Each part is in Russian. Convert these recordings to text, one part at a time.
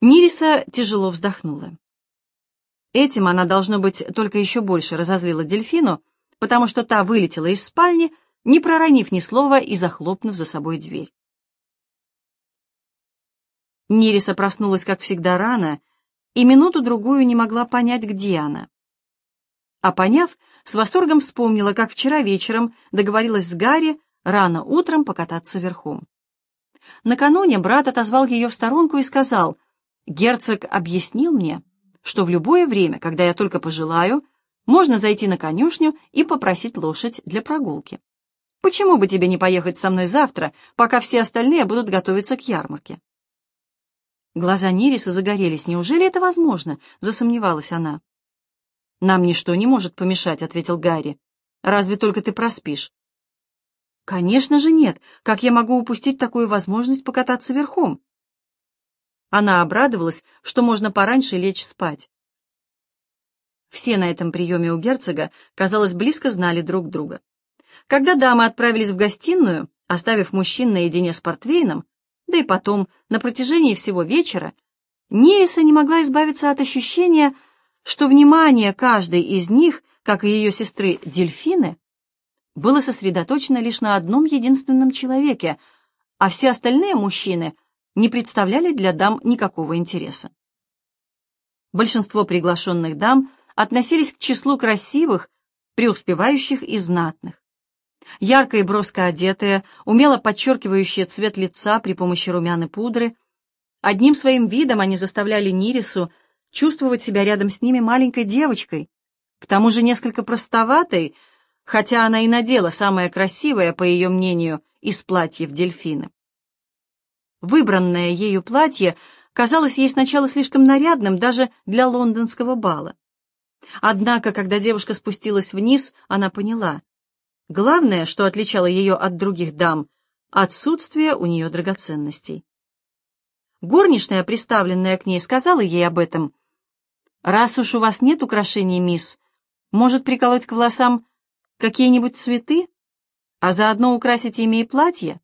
Нириса тяжело вздохнула. Этим она, должно быть, только еще больше разозлила дельфину, потому что та вылетела из спальни, не проронив ни слова и захлопнув за собой дверь. Нириса проснулась, как всегда, рано, и минуту-другую не могла понять, где она. А поняв, с восторгом вспомнила, как вчера вечером договорилась с Гарри рано утром покататься верхом. Накануне брат отозвал ее в сторонку и сказал, «Герцог объяснил мне, что в любое время, когда я только пожелаю, можно зайти на конюшню и попросить лошадь для прогулки. Почему бы тебе не поехать со мной завтра, пока все остальные будут готовиться к ярмарке?» Глаза Нириса загорелись. «Неужели это возможно?» — засомневалась она. «Нам ничто не может помешать», — ответил Гарри. «Разве только ты проспишь?» «Конечно же нет. Как я могу упустить такую возможность покататься верхом?» Она обрадовалась, что можно пораньше лечь спать. Все на этом приеме у герцога, казалось, близко знали друг друга. Когда дамы отправились в гостиную, оставив мужчин наедине с портвейном, да и потом, на протяжении всего вечера, Нериса не могла избавиться от ощущения, что внимание каждой из них, как и ее сестры Дельфины, было сосредоточено лишь на одном единственном человеке, а все остальные мужчины не представляли для дам никакого интереса. Большинство приглашенных дам относились к числу красивых, преуспевающих и знатных. Ярко и броско одетые, умело подчеркивающие цвет лица при помощи румяной пудры, одним своим видом они заставляли Нирису чувствовать себя рядом с ними маленькой девочкой, к тому же несколько простоватой, хотя она и надела самое красивое, по ее мнению, из платьев дельфины. Выбранное ею платье казалось ей сначала слишком нарядным даже для лондонского бала. Однако, когда девушка спустилась вниз, она поняла. Главное, что отличало ее от других дам, отсутствие у нее драгоценностей. Горничная, приставленная к ней, сказала ей об этом. «Раз уж у вас нет украшений, мисс, может приколоть к волосам какие-нибудь цветы, а заодно украсить ими и платье?»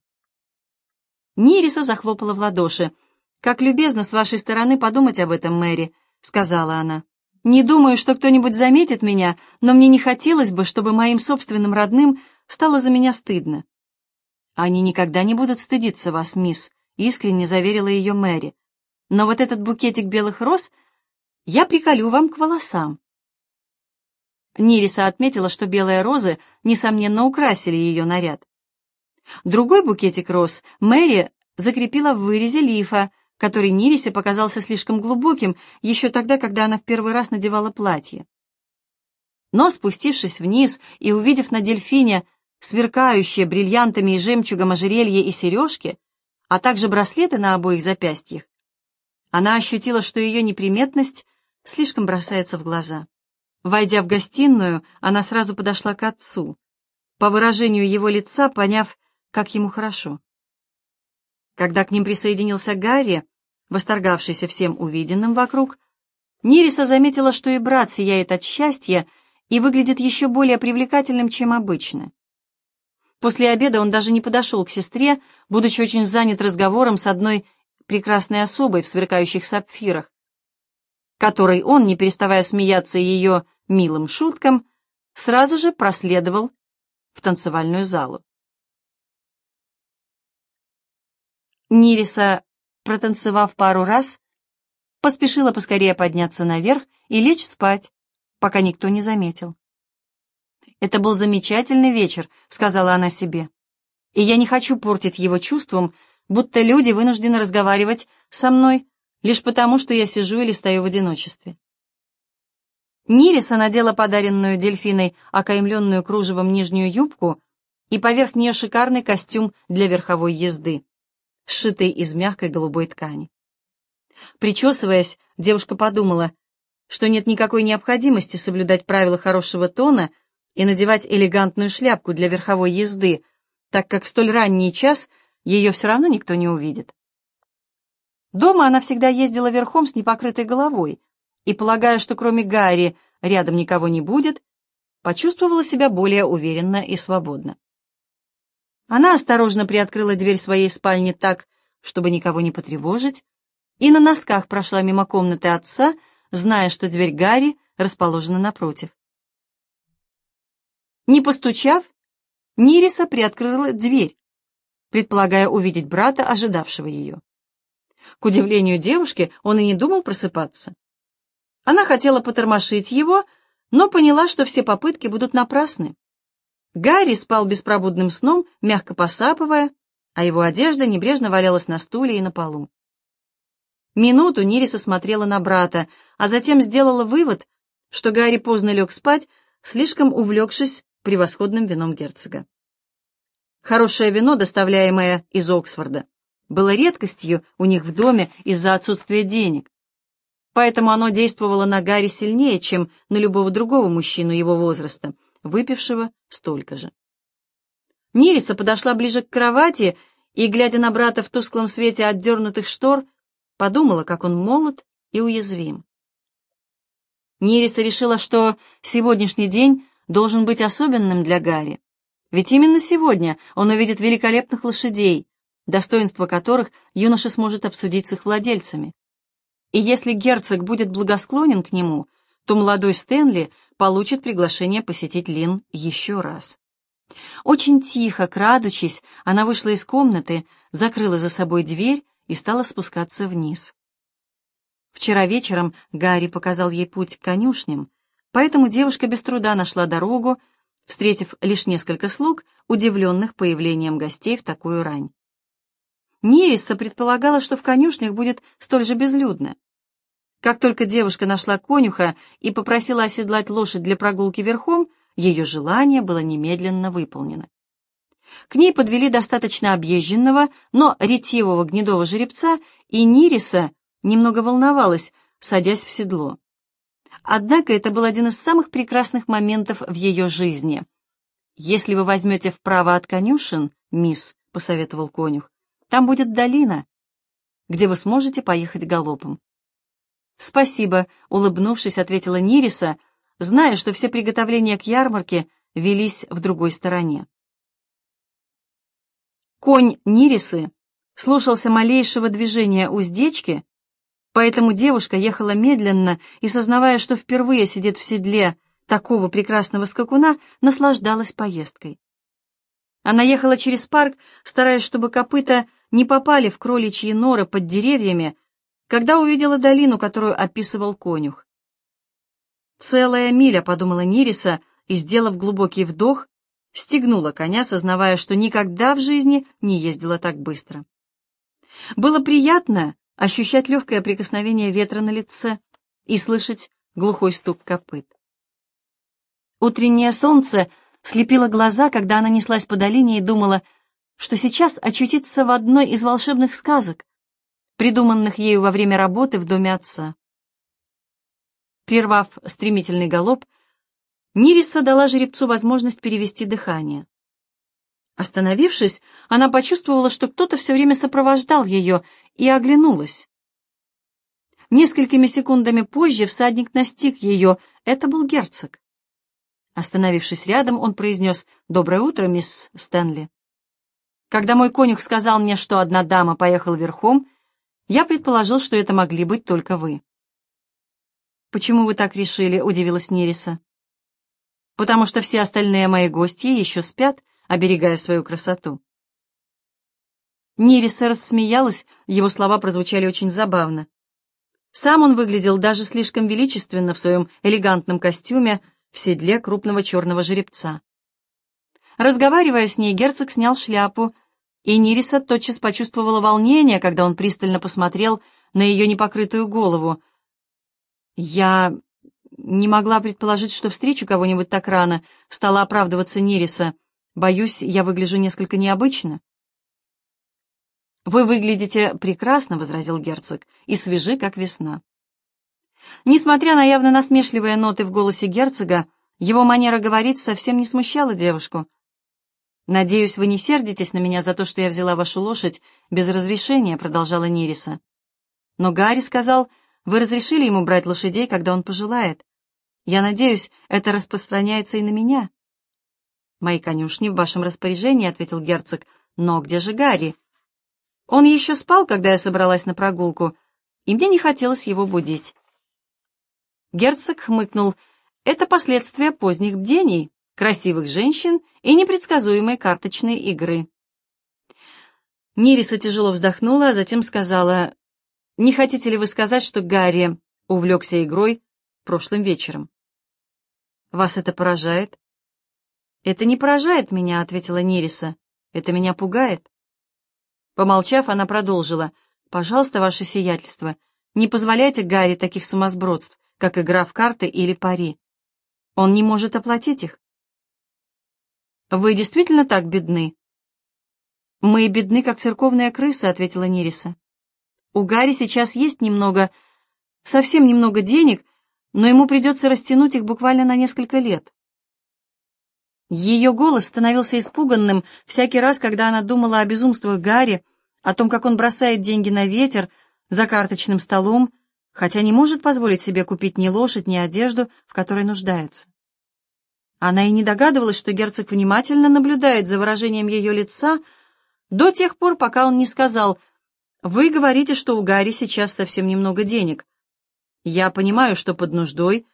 Нириса захлопала в ладоши. «Как любезно с вашей стороны подумать об этом, Мэри», — сказала она. «Не думаю, что кто-нибудь заметит меня, но мне не хотелось бы, чтобы моим собственным родным стало за меня стыдно». «Они никогда не будут стыдиться вас, мисс», — искренне заверила ее Мэри. «Но вот этот букетик белых роз я приколю вам к волосам». Нириса отметила, что белые розы, несомненно, украсили ее наряд. Другой букетик роз Мэри закрепила в вырезе лифа, который Нирисе показался слишком глубоким еще тогда, когда она в первый раз надевала платье. Но, спустившись вниз и увидев на дельфине сверкающие бриллиантами и жемчугом ожерелье и сережки, а также браслеты на обоих запястьях, она ощутила, что ее неприметность слишком бросается в глаза. Войдя в гостиную, она сразу подошла к отцу, по выражению его лица поняв, как ему хорошо. Когда к ним присоединился Гарри, восторгавшийся всем увиденным вокруг, Нириса заметила, что и брат сияет от счастья и выглядит еще более привлекательным, чем обычно. После обеда он даже не подошел к сестре, будучи очень занят разговором с одной прекрасной особой в сверкающих сапфирах, которой он, не переставая смеяться ее милым шуткам, сразу же проследовал в танцевальную залу. Нириса, протанцевав пару раз, поспешила поскорее подняться наверх и лечь спать, пока никто не заметил. «Это был замечательный вечер», — сказала она себе, «и я не хочу портить его чувством, будто люди вынуждены разговаривать со мной лишь потому, что я сижу или стою в одиночестве. Нириса надела подаренную дельфиной окаймленную кружевом нижнюю юбку и поверх нее шикарный костюм для верховой езды, сшитый из мягкой голубой ткани. Причесываясь, девушка подумала, что нет никакой необходимости соблюдать правила хорошего тона и надевать элегантную шляпку для верховой езды, так как в столь ранний час ее все равно никто не увидит. Дома она всегда ездила верхом с непокрытой головой, и, полагая, что кроме Гарри рядом никого не будет, почувствовала себя более уверенно и свободно. Она осторожно приоткрыла дверь своей спальни так, чтобы никого не потревожить, и на носках прошла мимо комнаты отца, зная, что дверь Гарри расположена напротив. Не постучав, Нириса приоткрыла дверь, предполагая увидеть брата, ожидавшего ее. К удивлению девушки, он и не думал просыпаться. Она хотела потормошить его, но поняла, что все попытки будут напрасны. Гарри спал беспробудным сном, мягко посапывая, а его одежда небрежно валялась на стуле и на полу. Минуту Нириса смотрела на брата, а затем сделала вывод, что Гарри поздно лег спать, слишком увлекшись превосходным вином герцога. Хорошее вино, доставляемое из Оксфорда, было редкостью у них в доме из-за отсутствия денег, поэтому оно действовало на Гарри сильнее, чем на любого другого мужчину его возраста, выпившего столько же. Нириса подошла ближе к кровати и, глядя на брата в тусклом свете отдернутых штор, подумала, как он молод и уязвим. Нириса решила, что сегодняшний день должен быть особенным для Гарри, ведь именно сегодня он увидит великолепных лошадей, достоинства которых юноша сможет обсудить с их владельцами. И если герцог будет благосклонен к нему, то молодой Стэнли получит приглашение посетить Лин еще раз. Очень тихо, крадучись, она вышла из комнаты, закрыла за собой дверь и стала спускаться вниз. Вчера вечером Гарри показал ей путь к конюшням, поэтому девушка без труда нашла дорогу, встретив лишь несколько слуг, удивленных появлением гостей в такую рань. Нириса предполагала, что в конюшнях будет столь же безлюдно. Как только девушка нашла конюха и попросила оседлать лошадь для прогулки верхом, ее желание было немедленно выполнено. К ней подвели достаточно объезженного, но ретивого гнедого жеребца, и Нириса немного волновалась, садясь в седло. Однако это был один из самых прекрасных моментов в ее жизни. «Если вы возьмете вправо от конюшен, мисс», — посоветовал конюх, — «там будет долина, где вы сможете поехать галопом». «Спасибо», — улыбнувшись, ответила Нириса, зная, что все приготовления к ярмарке велись в другой стороне. Конь Нирисы слушался малейшего движения уздечки, поэтому девушка ехала медленно и, сознавая, что впервые сидит в седле такого прекрасного скакуна, наслаждалась поездкой. Она ехала через парк, стараясь, чтобы копыта не попали в кроличьи норы под деревьями, когда увидела долину, которую описывал конюх. «Целая миля», — подумала Нириса, и, сделав глубокий вдох, стегнула коня, сознавая, что никогда в жизни не ездила так быстро. Было приятно ощущать легкое прикосновение ветра на лице и слышать глухой стук копыт. Утреннее солнце слепило глаза, когда она неслась по долине и думала, что сейчас очутится в одной из волшебных сказок, придуманных ею во время работы в доме отца. Прервав стремительный галоп, Нириса дала жеребцу возможность перевести дыхание. Остановившись, она почувствовала, что кто-то все время сопровождал ее, и оглянулась. Несколькими секундами позже всадник настиг ее. Это был герцог. Остановившись рядом, он произнес «Доброе утро, мисс Стэнли». Когда мой конюх сказал мне, что одна дама поехала верхом, я предположил, что это могли быть только вы. «Почему вы так решили?» — удивилась Нериса. «Потому что все остальные мои гости еще спят, оберегая свою красоту». Нериса рассмеялась, его слова прозвучали очень забавно. Сам он выглядел даже слишком величественно в своем элегантном костюме в седле крупного черного жеребца. Разговаривая с ней, герцог снял шляпу и Нириса тотчас почувствовала волнение, когда он пристально посмотрел на ее непокрытую голову. «Я не могла предположить, что встречу кого-нибудь так рано», — стала оправдываться Нириса. «Боюсь, я выгляжу несколько необычно». «Вы выглядите прекрасно», — возразил герцог, — «и свежи, как весна». Несмотря на явно насмешливые ноты в голосе герцога, его манера говорить совсем не смущала девушку. «Надеюсь, вы не сердитесь на меня за то, что я взяла вашу лошадь без разрешения», — продолжала Нириса. «Но Гарри сказал, вы разрешили ему брать лошадей, когда он пожелает. Я надеюсь, это распространяется и на меня». «Мои конюшни в вашем распоряжении», — ответил герцог. «Но где же Гарри?» «Он еще спал, когда я собралась на прогулку. и мне не хотелось его будить. Герцог хмыкнул. Это последствия поздних бдений, красивых женщин и непредсказуемой карточной игры. Нириса тяжело вздохнула, а затем сказала, «Не хотите ли вы сказать, что Гарри увлекся игрой прошлым вечером?» «Вас это поражает?» «Это не поражает меня», — ответила Нириса. «Это меня пугает». Помолчав, она продолжила, «Пожалуйста, ваше сиятельство, не позволяйте Гарри таких сумасбродств, как игра в карты или пари. Он не может оплатить их». «Вы действительно так бедны?» «Мы бедны, как церковная крыса», — ответила Нириса. «У Гарри сейчас есть немного, совсем немного денег, но ему придется растянуть их буквально на несколько лет». Ее голос становился испуганным всякий раз, когда она думала о безумствах Гарри, о том, как он бросает деньги на ветер за карточным столом, хотя не может позволить себе купить ни лошадь, ни одежду, в которой нуждается. Она и не догадывалась, что герцог внимательно наблюдает за выражением ее лица, до тех пор, пока он не сказал, «Вы говорите, что у Гарри сейчас совсем немного денег. Я понимаю, что под нуждой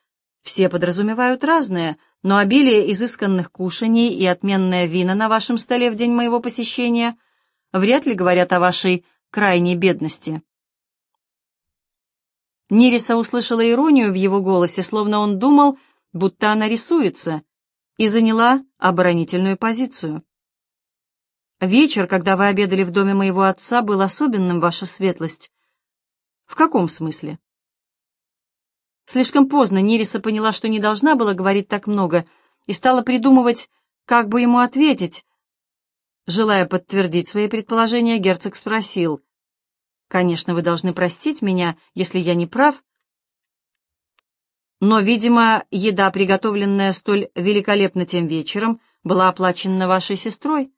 все подразумевают разное, но обилие изысканных кушаний и отменное вина на вашем столе в день моего посещения вряд ли говорят о вашей крайней бедности». Нириса услышала иронию в его голосе, словно он думал, будто она рисуется, и заняла оборонительную позицию. Вечер, когда вы обедали в доме моего отца, был особенным, ваша светлость. В каком смысле? Слишком поздно Нириса поняла, что не должна была говорить так много, и стала придумывать, как бы ему ответить. Желая подтвердить свои предположения, герцог спросил. «Конечно, вы должны простить меня, если я не прав, но, видимо, еда, приготовленная столь великолепно тем вечером, была оплачена вашей сестрой».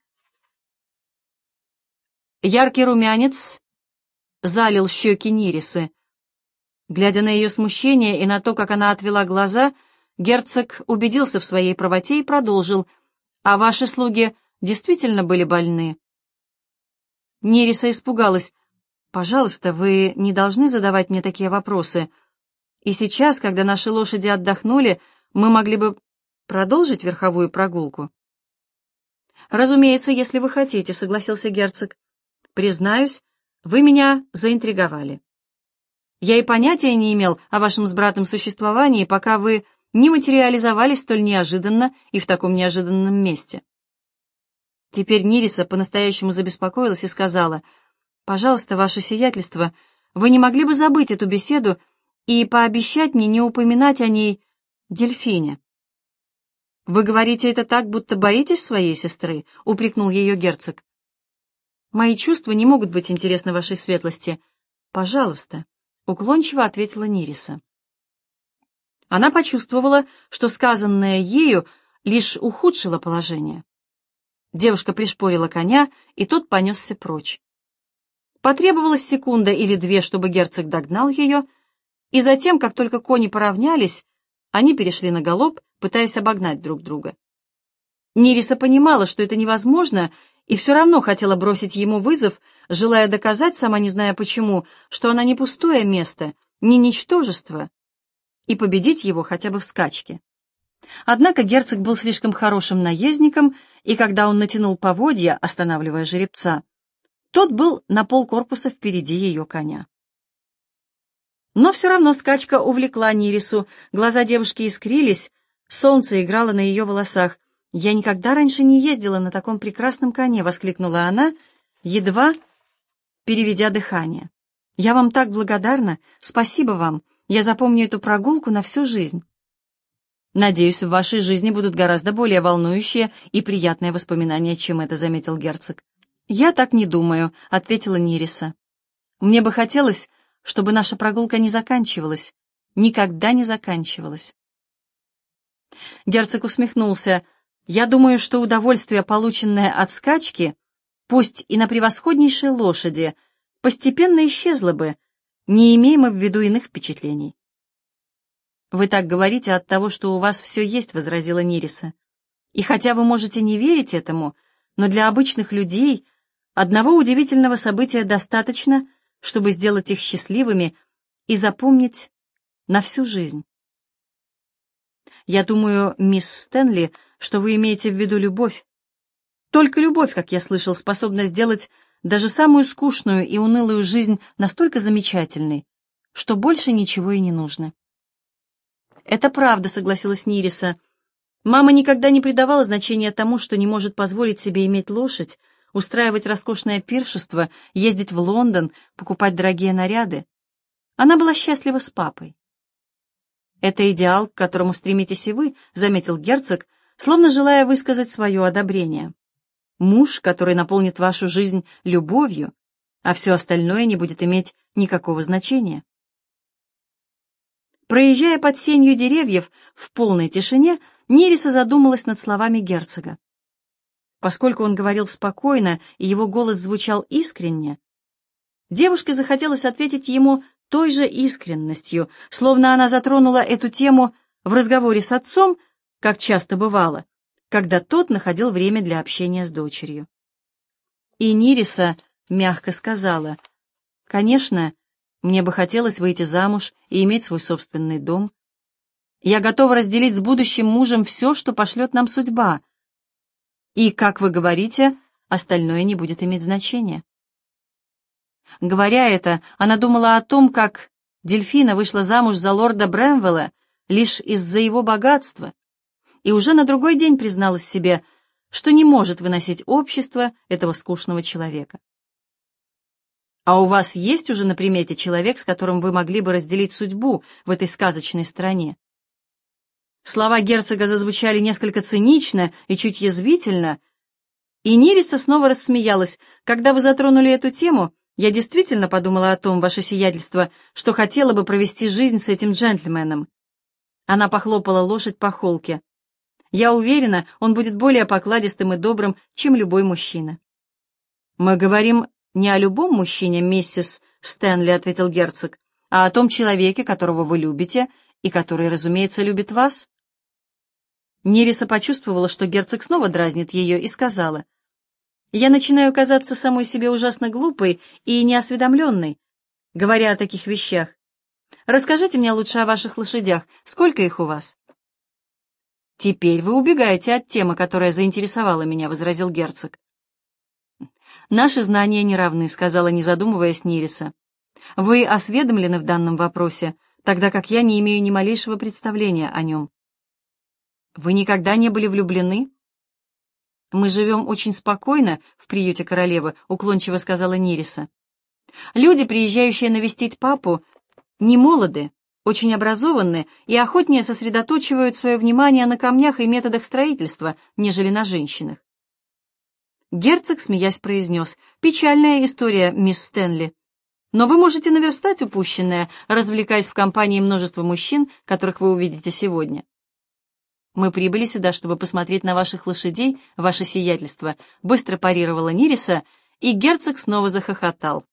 Яркий румянец залил щеки Нирисы. Глядя на ее смущение и на то, как она отвела глаза, герцог убедился в своей правоте и продолжил. «А ваши слуги действительно были больны?» Нериса испугалась. «Пожалуйста, вы не должны задавать мне такие вопросы. И сейчас, когда наши лошади отдохнули, мы могли бы продолжить верховую прогулку». «Разумеется, если вы хотите», — согласился герцог. Признаюсь, вы меня заинтриговали. Я и понятия не имел о вашем с братом существовании, пока вы не материализовались столь неожиданно и в таком неожиданном месте. Теперь Нириса по-настоящему забеспокоилась и сказала, «Пожалуйста, ваше сиятельство, вы не могли бы забыть эту беседу и пообещать мне не упоминать о ней дельфине?» «Вы говорите это так, будто боитесь своей сестры?» — упрекнул ее герцог. Мои чувства не могут быть интересны вашей светлости. Пожалуйста, уклончиво ответила Нириса. Она почувствовала, что сказанное ею лишь ухудшило положение. Девушка пришпорила коня, и тот понесся прочь. Потребовалась секунда или две, чтобы герцог догнал ее, и затем, как только кони поравнялись, они перешли на галоп, пытаясь обогнать друг друга. Нириса понимала, что это невозможно, и все равно хотела бросить ему вызов, желая доказать, сама не зная почему, что она не пустое место, не ничтожество, и победить его хотя бы в скачке. Однако герцог был слишком хорошим наездником, и когда он натянул поводья, останавливая жеребца, тот был на полкорпуса впереди ее коня. Но все равно скачка увлекла Нирису, глаза девушки искрились, солнце играло на ее волосах, «Я никогда раньше не ездила на таком прекрасном коне!» — воскликнула она, едва переведя дыхание. «Я вам так благодарна! Спасибо вам! Я запомню эту прогулку на всю жизнь!» «Надеюсь, в вашей жизни будут гораздо более волнующие и приятные воспоминания, чем это», — заметил герцог. «Я так не думаю», — ответила Нириса. «Мне бы хотелось, чтобы наша прогулка не заканчивалась, никогда не заканчивалась». Герцог усмехнулся. Я думаю, что удовольствие, полученное от скачки, пусть и на превосходнейшей лошади, постепенно исчезло бы, не имея мы в виду иных впечатлений. «Вы так говорите от того, что у вас все есть», — возразила Нириса. «И хотя вы можете не верить этому, но для обычных людей одного удивительного события достаточно, чтобы сделать их счастливыми и запомнить на всю жизнь. Я думаю, мисс Стэнли, что вы имеете в виду любовь. Только любовь, как я слышал, способна сделать даже самую скучную и унылую жизнь настолько замечательной, что больше ничего и не нужно. «Это правда», — согласилась Нириса. «Мама никогда не придавала значения тому, что не может позволить себе иметь лошадь, устраивать роскошное пиршество, ездить в Лондон, покупать дорогие наряды. Она была счастлива с папой. «Это идеал, к которому стремитесь и вы», — заметил герцог, словно желая высказать свое одобрение. «Муж, который наполнит вашу жизнь любовью, а все остальное не будет иметь никакого значения». Проезжая под сенью деревьев в полной тишине, Нериса задумалась над словами герцога. Поскольку он говорил спокойно и его голос звучал искренне, девушке захотелось ответить ему той же искренностью, словно она затронула эту тему в разговоре с отцом, как часто бывало, когда тот находил время для общения с дочерью. И Нириса мягко сказала, «Конечно, мне бы хотелось выйти замуж и иметь свой собственный дом. Я готова разделить с будущим мужем все, что пошлет нам судьба. И, как вы говорите, остальное не будет иметь значения. Говоря это, она думала о том, как Дельфина вышла замуж за лорда Брэмвелла лишь из-за его богатства, и уже на другой день призналась себе, что не может выносить общество этого скучного человека. А у вас есть уже на примете человек, с которым вы могли бы разделить судьбу в этой сказочной стране? Слова герцога зазвучали несколько цинично и чуть язвительно, и Нириса снова рассмеялась. Когда вы затронули эту тему, я действительно подумала о том, ваше сиятельство, что хотела бы провести жизнь с этим джентльменом. Она похлопала лошадь по холке. Я уверена, он будет более покладистым и добрым, чем любой мужчина. Мы говорим «Не о любом мужчине, миссис Стэнли», — ответил герцог, «а о том человеке, которого вы любите и который, разумеется, любит вас». Нериса почувствовала, что герцог снова дразнит ее, и сказала, «Я начинаю казаться самой себе ужасно глупой и неосведомленной, говоря о таких вещах. Расскажите мне лучше о ваших лошадях. Сколько их у вас?» «Теперь вы убегаете от темы, которая заинтересовала меня», — возразил герцог. «Наши знания не равны», — сказала, не задумываясь Нириса. «Вы осведомлены в данном вопросе, тогда как я не имею ни малейшего представления о нем». «Вы никогда не были влюблены?» «Мы живем очень спокойно в приюте королевы», — уклончиво сказала Нириса. «Люди, приезжающие навестить папу, не молоды, очень образованны и охотнее сосредоточивают свое внимание на камнях и методах строительства, нежели на женщинах. Герцог, смеясь, произнес, «Печальная история, мисс Стэнли. Но вы можете наверстать упущенное, развлекаясь в компании множества мужчин, которых вы увидите сегодня». «Мы прибыли сюда, чтобы посмотреть на ваших лошадей, ваше сиятельство», быстро парировала Нириса, и герцог снова захохотал.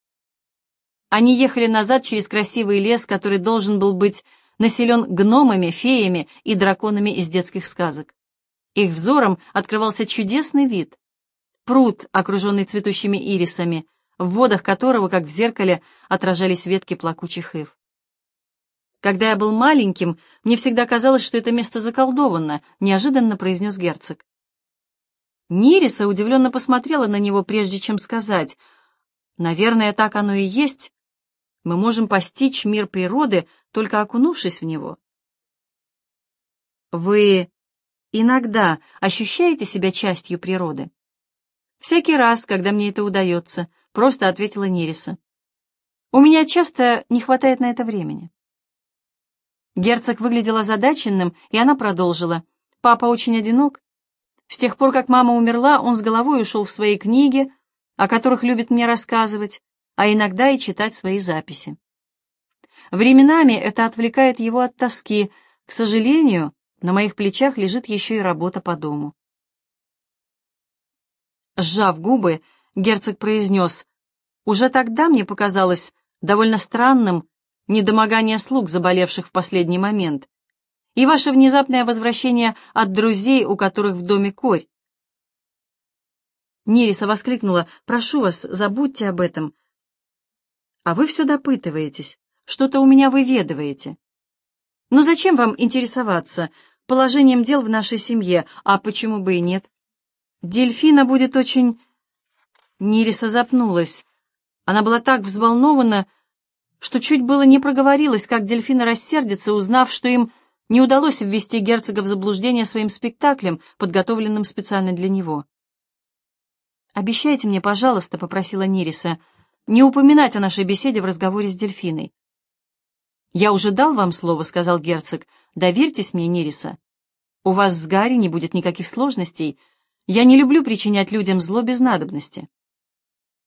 Они ехали назад через красивый лес, который должен был быть населен гномами, феями и драконами из детских сказок. Их взором открывался чудесный вид пруд, окруженный цветущими ирисами, в водах которого, как в зеркале, отражались ветки плакучих ив. Когда я был маленьким, мне всегда казалось, что это место заколдовано, неожиданно произнес герцог. Нириса удивленно посмотрела на него, прежде чем сказать, «Наверное, так оно и есть. Мы можем постичь мир природы, только окунувшись в него». «Вы иногда ощущаете себя частью природы?» «Всякий раз, когда мне это удается», — просто ответила Нериса. «У меня часто не хватает на это времени». Герцог выглядел озадаченным, и она продолжила. «Папа очень одинок. С тех пор, как мама умерла, он с головой ушел в свои книги, о которых любит мне рассказывать, а иногда и читать свои записи. Временами это отвлекает его от тоски. К сожалению, на моих плечах лежит еще и работа по дому. Сжав губы, герцог произнес, «Уже тогда мне показалось довольно странным недомогание слуг, заболевших в последний момент, и ваше внезапное возвращение от друзей, у которых в доме корь». Нериса воскликнула, «Прошу вас, забудьте об этом». «А вы все допытываетесь. что-то у меня выведываете. Но зачем вам интересоваться положением дел в нашей семье, а почему бы и нет? Дельфина будет очень...» Нириса запнулась. Она была так взволнована, что чуть было не проговорилась, как дельфина рассердится, узнав, что им не удалось ввести герцога в заблуждение своим спектаклем, подготовленным специально для него. «Обещайте мне, пожалуйста», — попросила Нириса, — «не упоминать о нашей беседе в разговоре с дельфиной». «Я уже дал вам слово», — сказал герцог. «Доверьтесь мне, Нириса. У вас с Гарри не будет никаких сложностей. Я не люблю причинять людям зло без надобности».